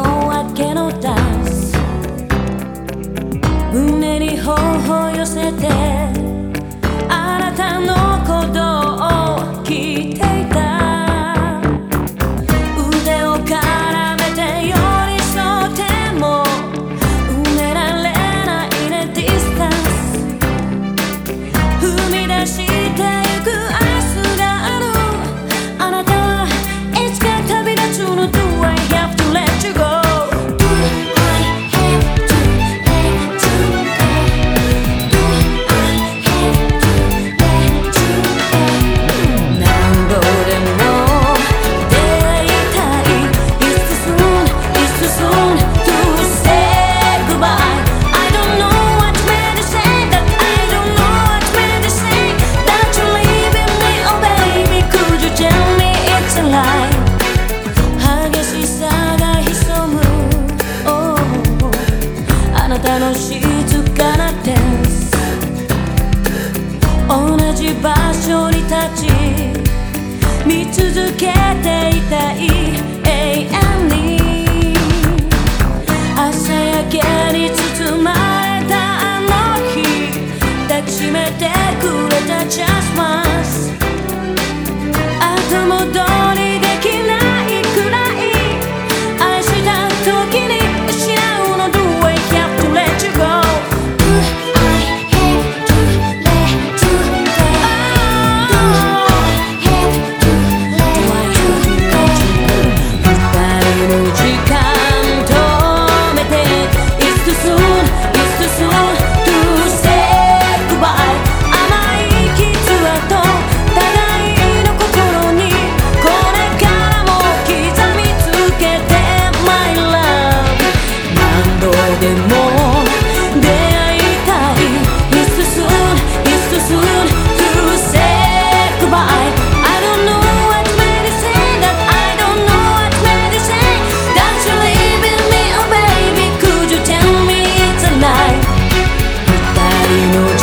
夜明けのダンス。胸に頬を寄せて。たち見続けていたい永遠に朝焼けに包まれたあの日抱きしめてくれたチャン Every note